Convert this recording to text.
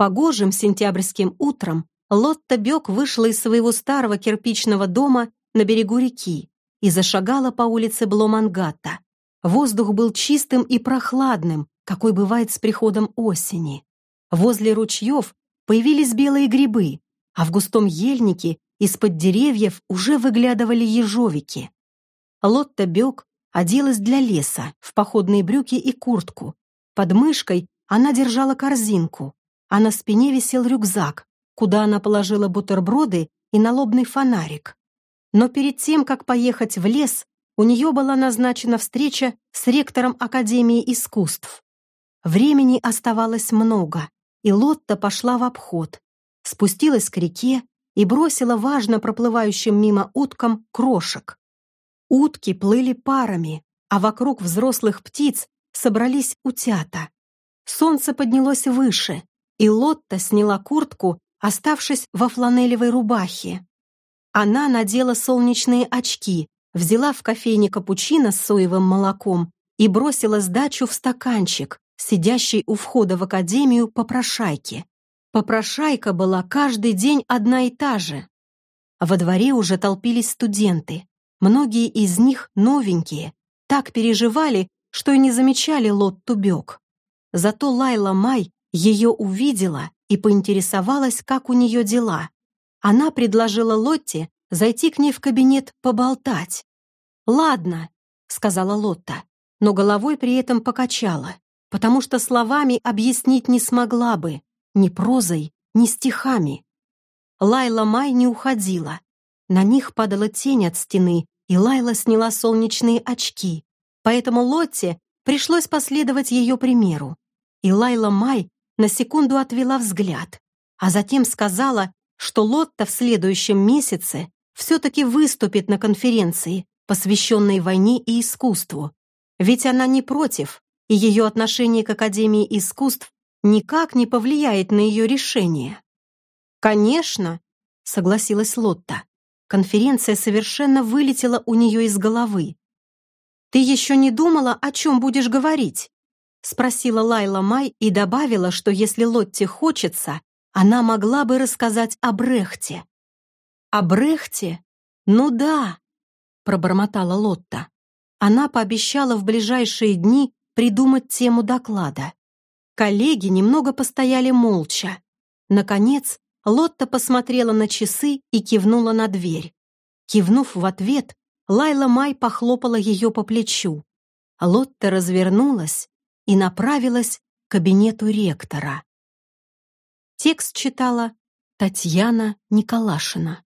Погожим сентябрьским утром Лотта Бек вышла из своего старого кирпичного дома на берегу реки и зашагала по улице Бломангатта. Воздух был чистым и прохладным, какой бывает с приходом осени. Возле ручьев появились белые грибы, а в густом ельнике из-под деревьев уже выглядывали ежовики. Лотта Бек оделась для леса в походные брюки и куртку. Под мышкой она держала корзинку, а на спине висел рюкзак, куда она положила бутерброды и налобный фонарик. Но перед тем, как поехать в лес, у нее была назначена встреча с ректором Академии искусств. Времени оставалось много, и Лотта пошла в обход, спустилась к реке и бросила важно проплывающим мимо уткам крошек. Утки плыли парами, а вокруг взрослых птиц собрались утята. Солнце поднялось выше, и Лотта сняла куртку, оставшись во фланелевой рубахе. Она надела солнечные очки, взяла в кофейне капучино с соевым молоком и бросила сдачу в стаканчик, сидящий у входа в академию попрошайки. Попрошайка была каждый день одна и та же. Во дворе уже толпились студенты. Многие из них новенькие, так переживали, что и не замечали Лотту Бёк. Зато Лайла Май ее увидела и поинтересовалась, как у нее дела. Она предложила Лотте зайти к ней в кабинет поболтать. «Ладно», — сказала Лотта, но головой при этом покачала, потому что словами объяснить не смогла бы, ни прозой, ни стихами. Лайла Май не уходила. На них падала тень от стены, и Лайла сняла солнечные очки, поэтому Лотте пришлось последовать ее примеру. И Лайла Май на секунду отвела взгляд, а затем сказала, что Лотта в следующем месяце все-таки выступит на конференции, посвященной войне и искусству. Ведь она не против, и ее отношение к Академии искусств никак не повлияет на ее решение. «Конечно», — согласилась Лотта. Конференция совершенно вылетела у нее из головы. «Ты еще не думала, о чем будешь говорить?» — спросила Лайла Май и добавила, что если Лотте хочется, она могла бы рассказать о Брехте. «О Брехте? Ну да!» — пробормотала Лотта. Она пообещала в ближайшие дни придумать тему доклада. Коллеги немного постояли молча. Наконец, Лотта посмотрела на часы и кивнула на дверь. Кивнув в ответ, Лайла Май похлопала ее по плечу. Лотта развернулась и направилась к кабинету ректора. Текст читала Татьяна Николашина.